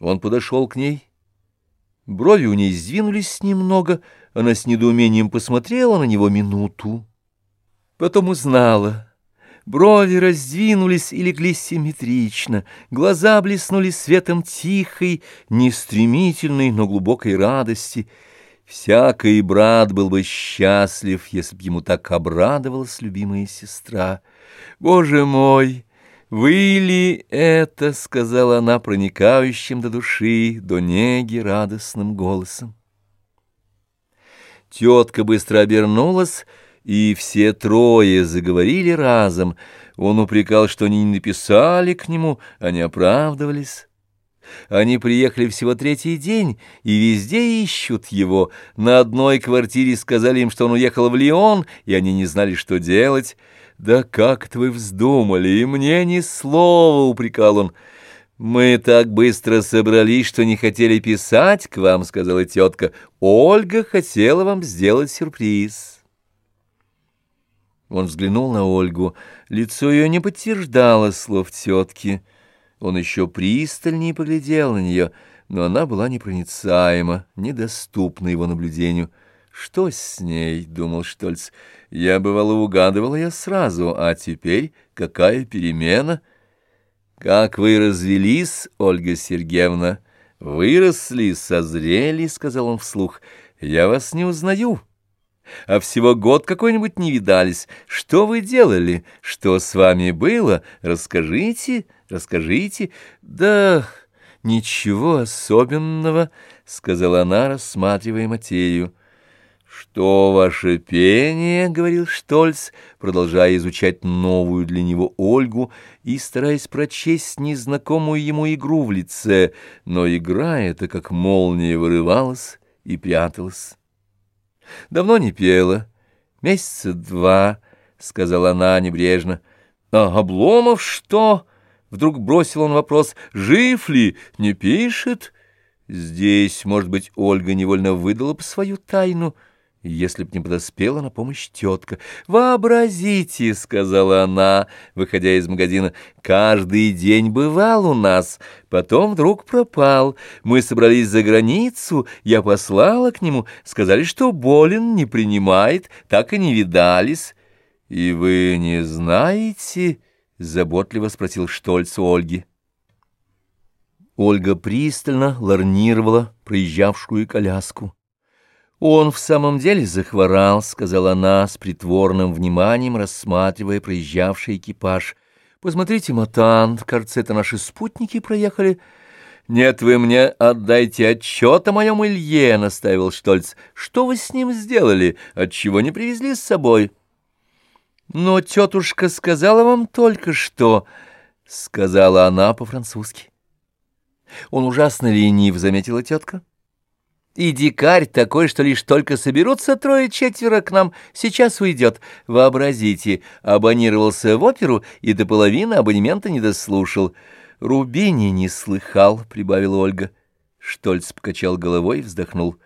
Он подошел к ней. Брови у ней сдвинулись немного, она с недоумением посмотрела на него минуту. Потом узнала. Брови раздвинулись и легли симметрично, глаза блеснули светом тихой, нестремительной, но глубокой радости. Всякий брат был бы счастлив, если б ему так обрадовалась любимая сестра. «Боже мой!» «Вы ли это?» — сказала она проникающим до души, до неги радостным голосом. Тетка быстро обернулась, и все трое заговорили разом. Он упрекал, что они не написали к нему, они оправдывались. Они приехали всего третий день и везде ищут его. На одной квартире сказали им, что он уехал в Лион, и они не знали, что делать. «Да как это вы вздумали, и мне ни слова!» — упрекал он. «Мы так быстро собрались, что не хотели писать к вам», — сказала тетка. «Ольга хотела вам сделать сюрприз». Он взглянул на Ольгу. Лицо ее не подтверждало слов тетки. Он еще пристальнее поглядел на нее, но она была непроницаема, недоступна его наблюдению. «Что с ней?» — думал Штольц. «Я, бывало, угадывал я сразу, а теперь какая перемена?» «Как вы развелись, Ольга Сергеевна? Выросли, созрели», — сказал он вслух. «Я вас не узнаю. А всего год какой-нибудь не видались. Что вы делали? Что с вами было? Расскажите, расскажите». «Да ничего особенного», — сказала она, рассматривая материю. «Что ваше пение?» — говорил Штольц, продолжая изучать новую для него Ольгу и стараясь прочесть незнакомую ему игру в лице, но игра эта, как молния, вырывалась и пряталась. «Давно не пела. Месяца два», — сказала она небрежно. «А Обломов что?» — вдруг бросил он вопрос. «Жив ли? Не пишет?» Здесь, может быть, Ольга невольно выдала бы свою тайну — если б не подоспела на помощь тетка. «Вообразите», — сказала она, выходя из магазина, — «каждый день бывал у нас, потом вдруг пропал. Мы собрались за границу, я послала к нему, сказали, что болен, не принимает, так и не видались». «И вы не знаете?» — заботливо спросил Штольц у Ольги. Ольга пристально ларнировала проезжавшую коляску. «Он в самом деле захворал», — сказала она с притворным вниманием, рассматривая проезжавший экипаж. «Посмотрите, Матан, кажется, это наши спутники проехали». «Нет, вы мне отдайте отчет о моем Илье», — настаивал Штольц. «Что вы с ним сделали? Отчего не привезли с собой?» «Но тетушка сказала вам только что», — сказала она по-французски. «Он ужасно ленив», — заметила тетка. И дикарь такой, что лишь только соберутся трое-четверо к нам, сейчас уйдет. Вообразите, абонировался в оперу и до половины абонемента не дослушал. Рубини не слыхал, — прибавила Ольга. Штольц покачал головой и вздохнул.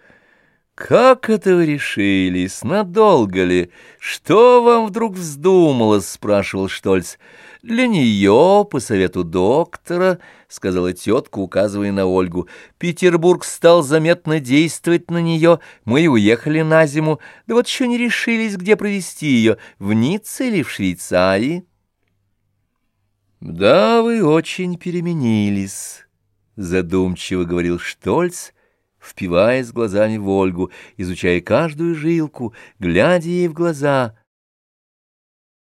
«Как это вы решились? Надолго ли? Что вам вдруг вздумалось?» — спрашивал Штольц. «Для нее, по совету доктора», — сказала тетка, указывая на Ольгу. «Петербург стал заметно действовать на нее. Мы уехали на зиму, да вот еще не решились, где провести ее, в Ницце или в Швейцарии». «Да, вы очень переменились», — задумчиво говорил Штольц, — впиваясь глазами в Ольгу, изучая каждую жилку, глядя ей в глаза —